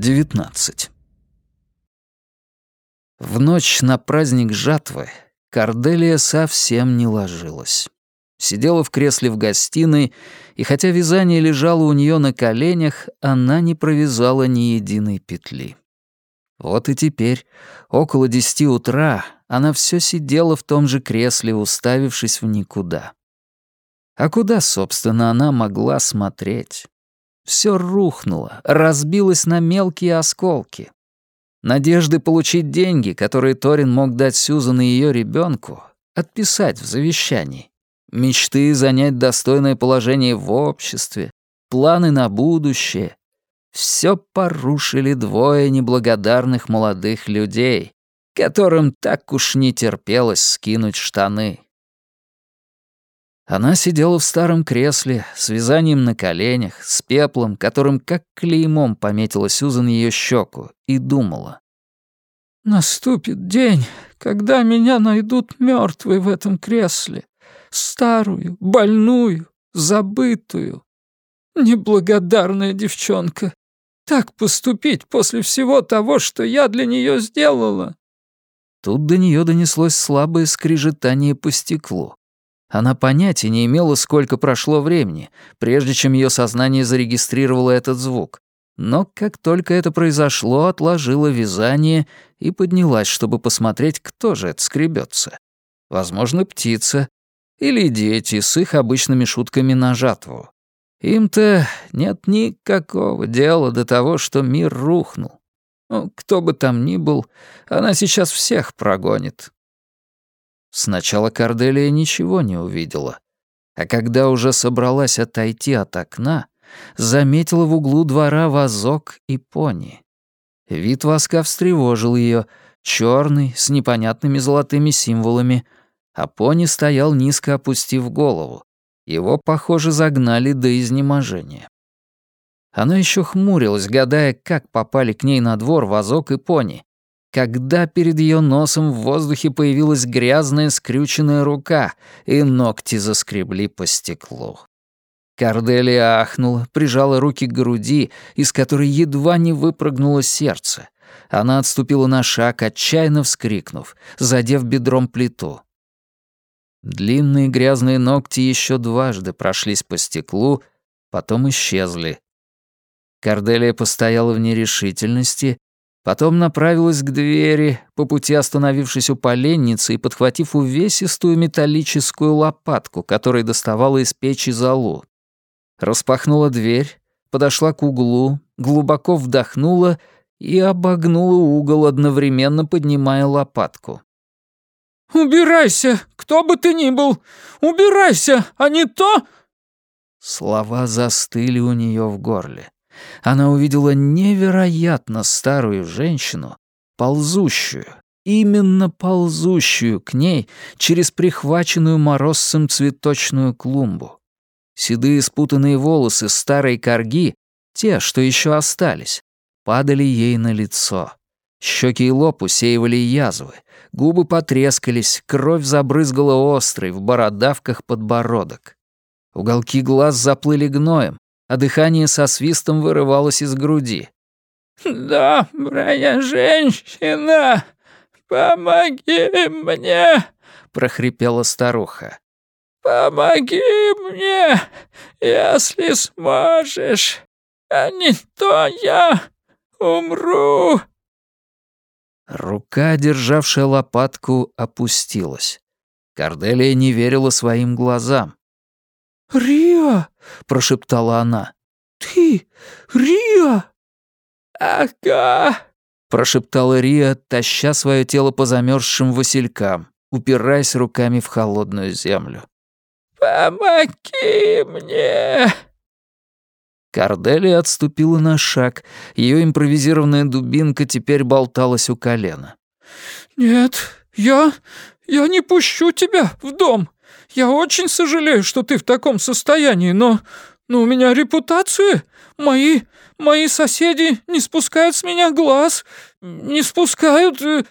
19. В ночь на праздник жатвы Корделия совсем не ложилась. Сидела в кресле в гостиной, и хотя вязание лежало у нее на коленях, она не провязала ни единой петли. Вот и теперь, около десяти утра, она все сидела в том же кресле, уставившись в никуда. А куда, собственно, она могла смотреть? Все рухнуло, разбилось на мелкие осколки. Надежды получить деньги, которые Торин мог дать Сьюзан и ее ребенку, отписать в завещании. Мечты занять достойное положение в обществе, планы на будущее. Все порушили двое неблагодарных молодых людей, которым так уж не терпелось скинуть штаны. Она сидела в старом кресле, с вязанием на коленях, с пеплом, которым как клеймом пометила Сюзан ее щеку, и думала. «Наступит день, когда меня найдут мертвой в этом кресле, старую, больную, забытую. Неблагодарная девчонка. Так поступить после всего того, что я для нее сделала». Тут до нее донеслось слабое скрежетание по стеклу. Она понятия не имела, сколько прошло времени, прежде чем ее сознание зарегистрировало этот звук. Но как только это произошло, отложила вязание и поднялась, чтобы посмотреть, кто же это скребется. Возможно, птица или дети с их обычными шутками на жатву. Им-то нет никакого дела до того, что мир рухнул. Ну, кто бы там ни был, она сейчас всех прогонит. Сначала Корделия ничего не увидела, а когда уже собралась отойти от окна, заметила в углу двора вазок и пони. Вид воска встревожил ее, черный, с непонятными золотыми символами, а пони стоял низко опустив голову. Его, похоже, загнали до изнеможения. Она еще хмурилась, гадая, как попали к ней на двор вазок и пони, когда перед ее носом в воздухе появилась грязная скрюченная рука, и ногти заскребли по стеклу. Корделия ахнула, прижала руки к груди, из которой едва не выпрыгнуло сердце. Она отступила на шаг, отчаянно вскрикнув, задев бедром плиту. Длинные грязные ногти еще дважды прошлись по стеклу, потом исчезли. Корделия постояла в нерешительности, Потом направилась к двери, по пути остановившись у поленницы и подхватив увесистую металлическую лопатку, которой доставала из печи залу. Распахнула дверь, подошла к углу, глубоко вдохнула и обогнула угол, одновременно поднимая лопатку. «Убирайся, кто бы ты ни был! Убирайся, а не то...» Слова застыли у нее в горле она увидела невероятно старую женщину, ползущую, именно ползущую к ней через прихваченную морозцем цветочную клумбу. Седые спутанные волосы старой корги, те, что еще остались, падали ей на лицо. Щеки и лоб усеивали язвы, губы потрескались, кровь забрызгала острый в бородавках подбородок. Уголки глаз заплыли гноем, а дыхание со свистом вырывалось из груди. «Добрая женщина, помоги мне!» — прохрипела старуха. «Помоги мне, если сможешь, а не то я умру!» Рука, державшая лопатку, опустилась. Корделия не верила своим глазам. «Риа!» — прошептала она. «Ты! Риа!» «Ага!» — прошептала Риа, таща свое тело по замерзшим василькам, упираясь руками в холодную землю. «Помоги мне!» Корделия отступила на шаг. Ее импровизированная дубинка теперь болталась у колена. «Нет, я... я не пущу тебя в дом. Я очень сожалею, что ты в таком состоянии, но... но у меня репутация. Мои... мои соседи не спускают с меня глаз. Не спускают...» э,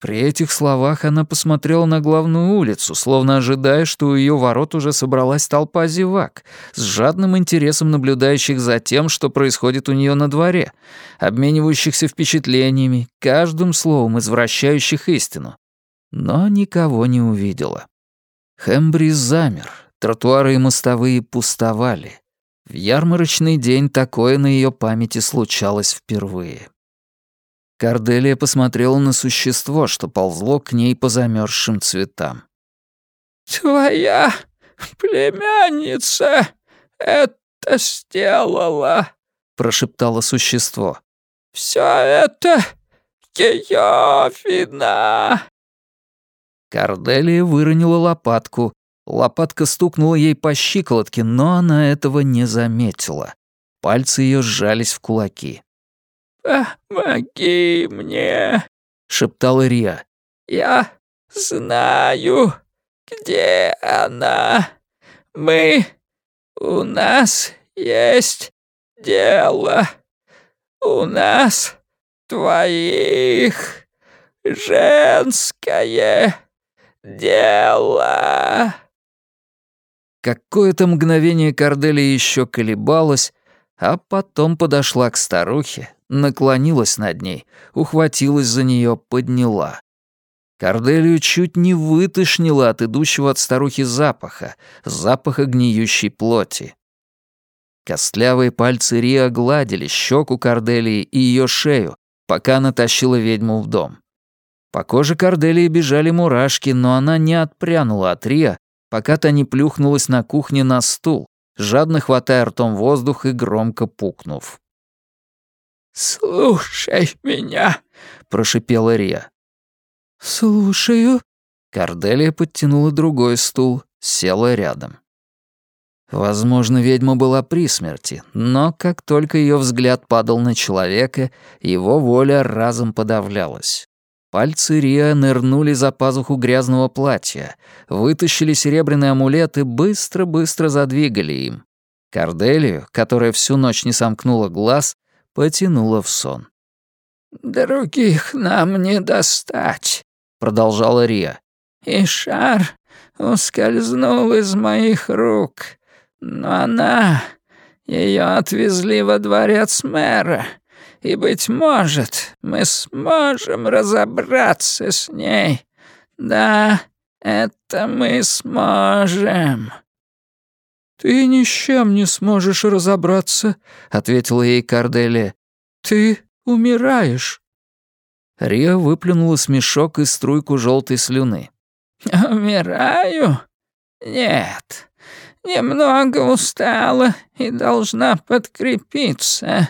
При этих словах она посмотрела на главную улицу, словно ожидая, что у ее ворот уже собралась толпа зевак, с жадным интересом наблюдающих за тем, что происходит у нее на дворе, обменивающихся впечатлениями, каждым словом извращающих истину. Но никого не увидела. Хэмбри замер, тротуары и мостовые пустовали. В ярмарочный день такое на ее памяти случалось впервые. Корделия посмотрела на существо, что ползло к ней по замерзшим цветам. «Твоя племянница это сделала», — прошептало существо. «Всё это её вина». Корделия выронила лопатку. Лопатка стукнула ей по щиколотке, но она этого не заметила. Пальцы её сжались в кулаки. «Помоги мне», — шептала Рия. «Я знаю, где она. Мы... У нас есть дело. У нас твоих женское дело». Какое-то мгновение Корделия еще колебалась, а потом подошла к старухе, наклонилась над ней, ухватилась за нее, подняла. Корделию чуть не вытошнило от идущего от старухи запаха, запаха гниющей плоти. Костлявые пальцы Риа гладили щеку Корделии и ее шею, пока она тащила ведьму в дом. По коже Корделии бежали мурашки, но она не отпрянула от Риа, пока та не плюхнулась на кухне на стул, жадно хватая ртом воздух и громко пукнув. «Слушай меня», — прошипела Рия. «Слушаю». Корделия подтянула другой стул, села рядом. Возможно, ведьма была при смерти, но как только ее взгляд падал на человека, его воля разом подавлялась. Пальцы Риа нырнули за пазуху грязного платья, вытащили серебряный амулет и быстро-быстро задвигали им. Корделию, которая всю ночь не сомкнула глаз, потянула в сон. «Других нам не достать», — продолжала Риа. «И шар ускользнул из моих рук, но она... Ее отвезли во дворец мэра, и, быть может, мы сможем разобраться с ней. Да, это мы сможем». «Ты ни с чем не сможешь разобраться», — ответила ей Корделия. «Ты умираешь». Риа выплюнула смешок и струйку желтой слюны. «Умираю? Нет. Немного устала и должна подкрепиться.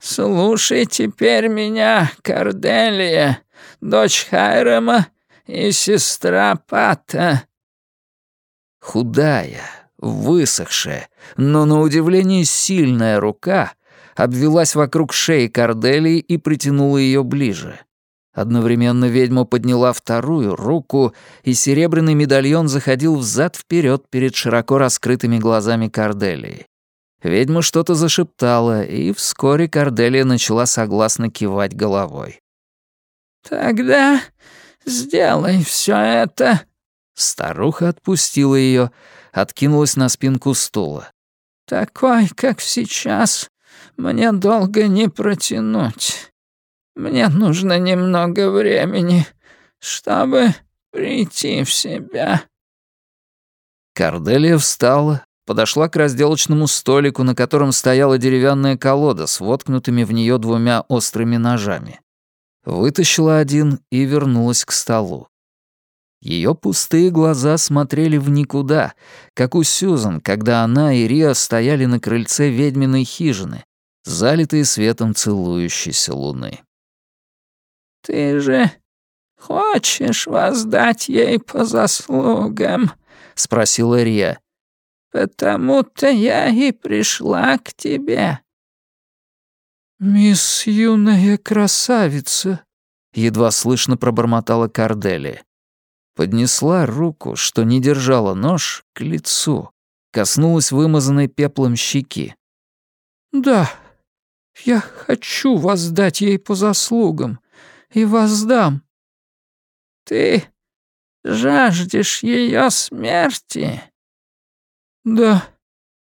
Слушай теперь меня, Корделия, дочь Хайрама и сестра Пата». Худая, высохшая, но на удивление сильная рука обвелась вокруг шеи Корделии и притянула ее ближе. Одновременно ведьма подняла вторую руку, и серебряный медальон заходил взад вперед перед широко раскрытыми глазами Корделии. Ведьма что-то зашептала, и вскоре Корделия начала согласно кивать головой. «Тогда сделай все это». Старуха отпустила ее, откинулась на спинку стула. «Такой, как сейчас, мне долго не протянуть. Мне нужно немного времени, чтобы прийти в себя». Корделия встала, подошла к разделочному столику, на котором стояла деревянная колода с воткнутыми в нее двумя острыми ножами. Вытащила один и вернулась к столу. Ее пустые глаза смотрели в никуда, как у Сюзан, когда она и Риа стояли на крыльце ведьминой хижины, залитые светом целующейся луны. «Ты же хочешь воздать ей по заслугам?» — спросила Риа. Потому-то я и пришла к тебе». «Мисс юная красавица», — едва слышно пробормотала Кордели. Поднесла руку, что не держала нож, к лицу, коснулась вымазанной пеплом щеки. «Да, я хочу воздать ей по заслугам, и воздам». ты жаждешь ее смерти?» «Да,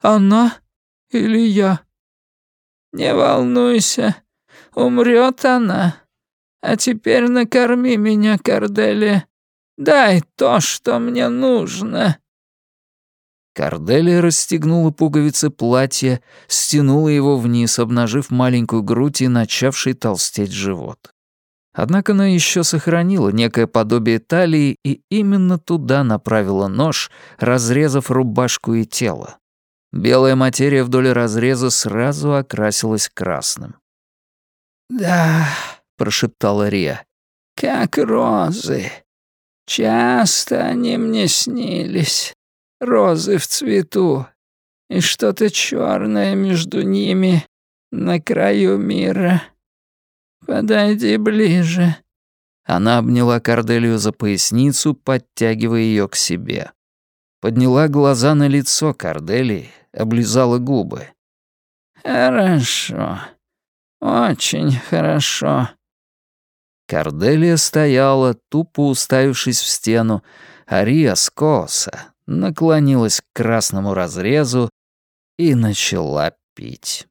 она или я?» «Не волнуйся, умрет она. А теперь накорми меня, Корделия. Дай то, что мне нужно». Корделия расстегнула пуговицы платья, стянула его вниз, обнажив маленькую грудь и начавший толстеть живот. Однако она еще сохранила некое подобие талии и именно туда направила нож, разрезав рубашку и тело. Белая материя вдоль разреза сразу окрасилась красным. «Да», — прошептала Рия, — «как розы. Часто они мне снились розы в цвету, и что-то черное между ними на краю мира. Подойди ближе». Она обняла Корделию за поясницу, подтягивая ее к себе. Подняла глаза на лицо Корделии, облизала губы. «Хорошо. Очень хорошо». Корделия стояла, тупо уставившись в стену, а Риа скоса наклонилась к красному разрезу и начала пить.